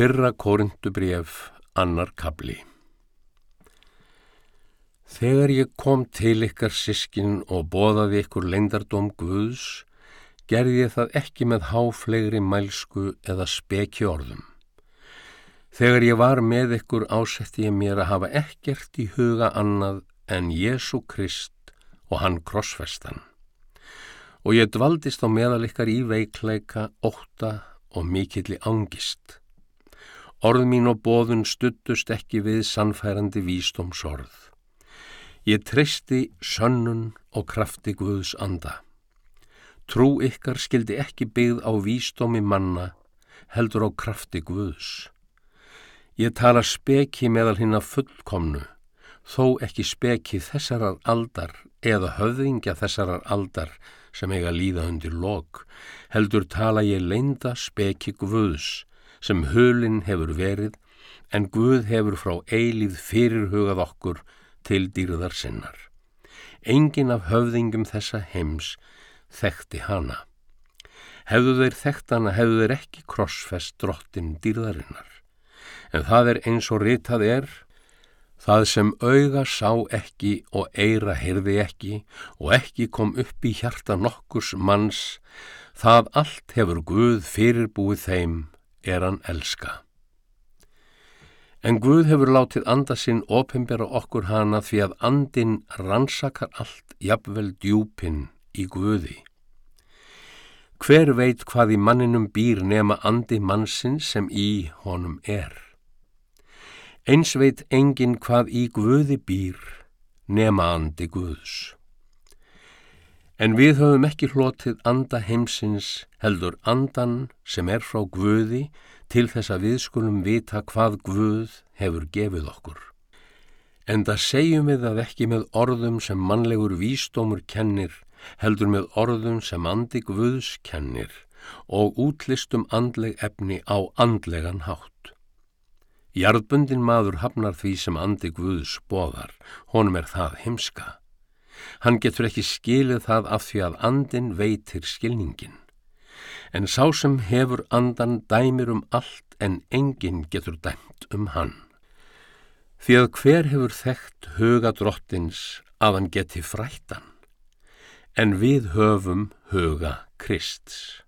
Fyrra Korindubref, annar kabli Þegar ég kom til ykkar sískin og bóðaði ykkur leindardóm Guðs, gerði ég það ekki með háflegri mælsku eða speki orðum. Þegar ég var með ykkur ásetti ég mér að hafa ekkert í huga annað en Jésu Krist og hann krossfestan. Og ég dvaldist á meðal ykkar í veikleika, óta og mikill í angist. Orð mín og bóðun stuttust ekki við sannfærandi vístómsorð. Ég treysti sönnun og krafti Guðs anda. Trú ykkar skildi ekki byggð á vístómi manna, heldur á krafti Guðs. Ég tala speki meðal hinn að fullkomnu, þó ekki speki þessarar aldar eða höfðingja þessarar aldar sem eiga líða undir lok, heldur tala ég leinda speki Guðs, sem hulinn hefur verið, en Guð hefur frá eilíð fyrirhugað okkur til dýrðar sinnar. Engin af höfðingum þessa heims þekkti hana. Hefðu þeir þekkt hana, hefðu þeir ekki krossfest drottin dýrðarinnar. En það er eins og ritað er, það sem auga sá ekki og eira heyrði ekki og ekki kom upp í hjarta nokkurs manns, það allt hefur Guð fyrirbúið þeim er hann elska. En Guð hefur látið anda sinn opimbera okkur hana því að andin rannsakar allt jafnvel djúpin í Guði. Hver veit hvað í manninum býr nema andi mannsinn sem í honum er? Eins veit engin hvað í Guði býr nema andi Guðs. En við höfum ekki hlotið anda heimsins heldur andan sem er frá Guði til þess að við skulum vita hvað Guð hefur gefið okkur. En það segjum við að ekki með orðum sem mannlegur vístómur kennir, heldur með orðum sem andi Guðs kennir og útlistum andleg efni á andlegan hátt. Jarðbundin maður hafnar því sem andi Guðs bóðar, honum er það heimska. Hann getur ekki skilið það af því að andin veitir skilningin. En sá sem hefur andan dæmir um allt en engin getur dæmt um hann. Því að hver hefur þekkt huga drottins að hann geti frættan, en við höfum huga Krists.